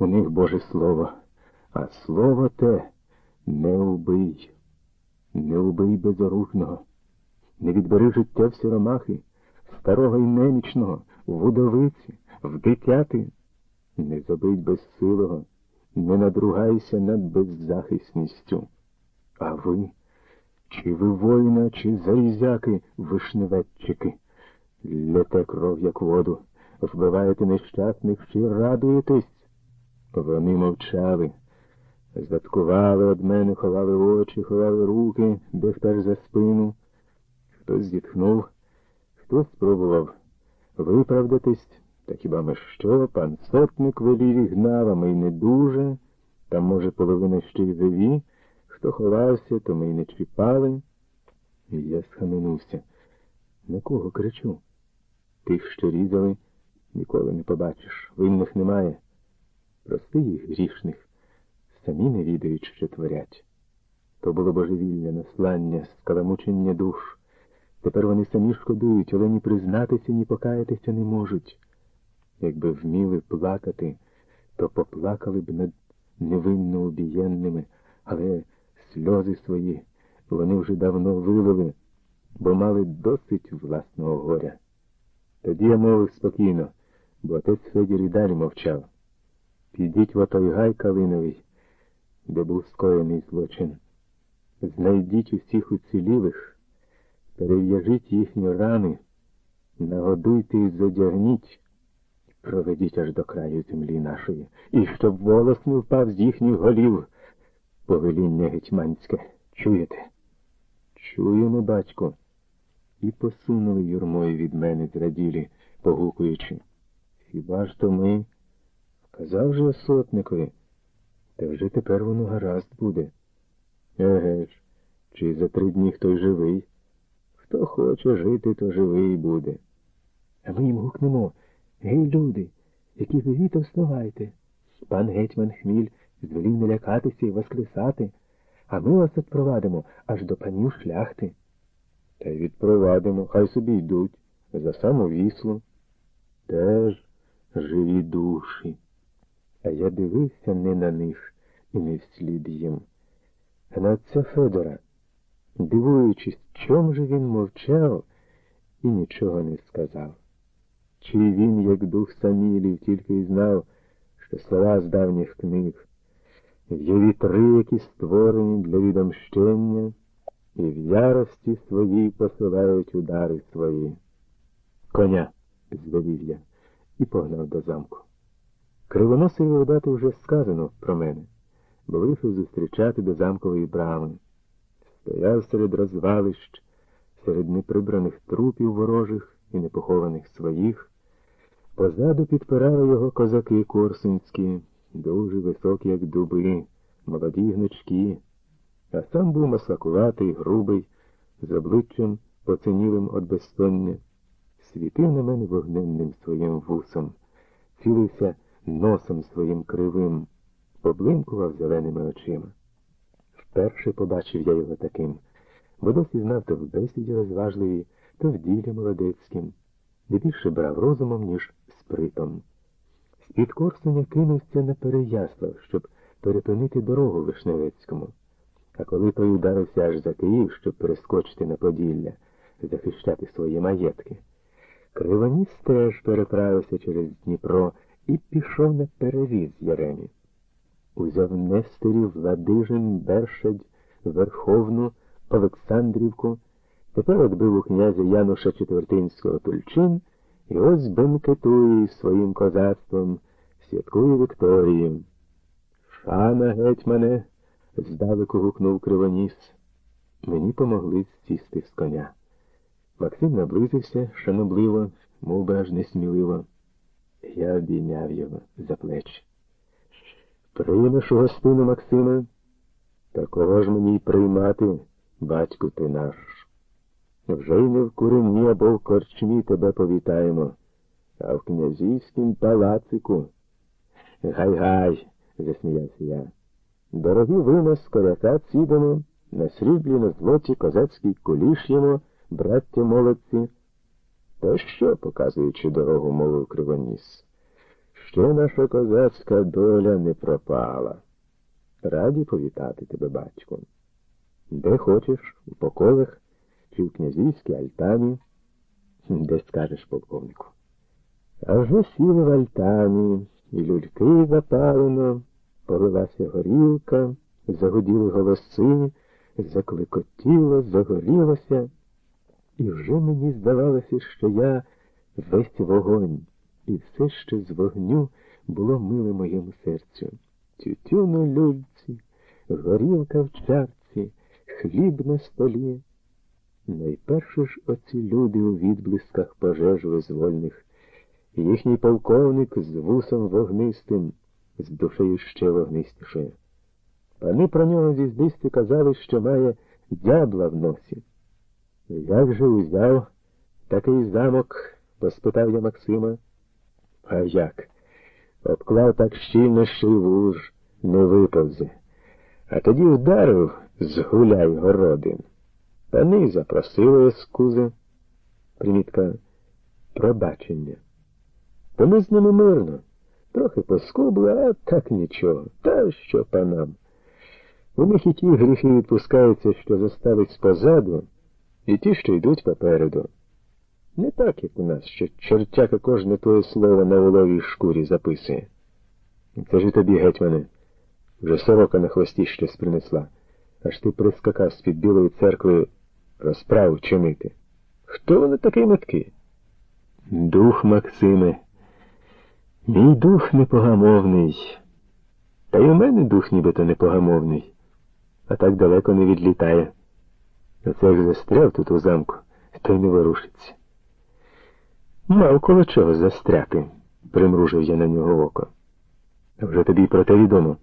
У них Боже Слово, а слово те не убий, не убий безоружного, не відбери життя в сіромахи, старого і немічного, в удовиці, в дитяти, не забить безсилого, не надругайся над беззахисністю. А ви, чи ви воїна, чи зарізяки, вишневетчики, лєте кров, як воду, вбиваєте нещасних чи радуєтесь? Вони мовчали, заткували од мене, ховали очі, ховали руки, дехто аж за спину. Хтось зітхнув, хтось спробував виправдатись, та хіба ми що, пан сотник велів і гнав, а ми й не дуже, там, може, половина ще й живі, хто ховався, то ми й не чіпали. І я схаменувся. На кого кричу? Тих, що різали, ніколи не побачиш. Винних немає. Прости їх грішних, самі не відають, що творять. То було божевілля, наслання, скаламучення душ. Тепер вони самі шкодують, але ні признатися, ні покаятися не можуть. Якби вміли плакати, то поплакали б над невинно убієнними, але сльози свої вони вже давно вилили, бо мали досить власного горя. Тоді я мовив спокійно, бо отець Федір і далі мовчав. Підіть в отой гай Калиновий, де був скоєний злочин. Знайдіть усіх уцілілих, перев'яжіть їхні рани, нагодуйте і задягніть, проведіть аж до краю землі нашої, і щоб волос не впав з їхніх голів. Повеління гетьманське. Чуєте? Чуємо, батько. І посунули юрмою від мене зраділі, погукуючи. Хіба ж то ми? Казав же сотникові, та вже тепер воно гаразд буде. Еге ж, чи за три дні хто живий? Хто хоче жити, то живий буде. А ми їм гукнемо. Гей, люди, які живі, то вставайте. Пан гетьман Хміль звелів не лякатися і воскресати, а ми вас відпровадимо аж до панів шляхти. Та й відпровадимо, хай собі йдуть, за саму віслу. Теж живі душі. А я дивився не на них і не вслід їм, а на отця Федора, дивуючись, чом же він мовчав і нічого не сказав. Чи він, як дух Самілів, тільки й знав, що слова з давніх книг, є вітри, які створені для відомщення, і в ярості своїй посилають удари свої. Коня, звелів я, і погнав до замку. Кривоносий Володати вже сказано про мене, бо вийшов зустрічати до замкової брами. Стояв серед розвалищ, серед неприбраних трупів ворожих і непохованих своїх. Позаду підпирали його козаки корсунські, дуже високі, як дуби, молоді гнучки, а сам був маслакуватий, грубий, з обличчям поцінілим від безсоння, світив на мене вогненним своїм вусом, цілився носом своїм кривим, поблимкував зеленими очима. Вперше побачив я його таким, бо досі знав то в бесіді розважливій, то в ділі молодецьким, де більше брав розумом, ніж спритом. З-під Корсуня кинувся на Переяслав, щоб перепинити дорогу Вишневецькому. А коли той ударився аж за Київ, щоб перескочити на Поділля, захищати свої маєтки, Кривоніс теж переправився через Дніпро і пішов на перевіз Яремі. Узяв Несторів, Ладижин, Бершадь, Верховну, Олександрівку, тепер отбив у князя Януша Четвертинського Тульчин і ось бенкетує своїм козацтвом, святкує Вікторію. Шана, гетьмане, здалеку гукнув Кривоніс. Мені помогли сісти з коня. Максим наблизився шанобливо, мов би аж несміливо. Я обійняв його за плечі. Приймеш у гостину, Максиме? Та кого ж мені й приймати, батьку ти наш? Вже й не в курені або в корчмі тебе повітаємо, а в князівськім палацику. Гай-гай, засміявся я. Дорогі вина з коряка цідемо, на сріблі на злоті козацькій куліш'ємо, браття молодці. Та що, показуючи дорогу, мовив кривоніс? Ще наша козацька доля не пропала. Раді повітати тебе, батько. Де хочеш, у поколах чи в князівській альтані, де скажеш полковнику. А вже сіли в альтані, і люльки запалено, полилася горілка, загуділи голоси, закликотіло, загорілося, і вже мені здавалося, що я весь вогонь, і все ще з вогню було миле моєму серцю. Тютю на люльці, горілка в чарці, хліб на столі. Найперше ж оці люди у відблисках пожеж визвольних, їхній полковник з вусом вогнистим, з душею ще вогнистішою. Пани про нього зіздисти казали, що має дябла в носі. Як же узяв такий замок? поспитав я Максима. А як? Обклав так щільно, що й вуж не виповзе. А тоді вдарив з гуляй городин. Пани запросили ескузи. Примітка пробачення. То ми з ними мирно. Трохи поскубли, а так нічого. Та що панам? У них і ті гріхи відпускаються, що заставить позаду, і ті, що йдуть попереду. Не так, як у нас, що чортяка кожне твоє слово на воловій шкурі записує. І тобі, гетьмане, вже сорока на хвості щось принесла, аж ти прискакав з-під білої церкви розправу чинити. Хто вони такий меткий? Дух Максиме. Мій дух непогамовний. Та й у мене дух нібито непогамовний, а так далеко не відлітає. Оце ж застряв тут у замку, то й не ворушиться. Мав коло чого застряти, примружив я на нього око. Вже тобі про те відомо.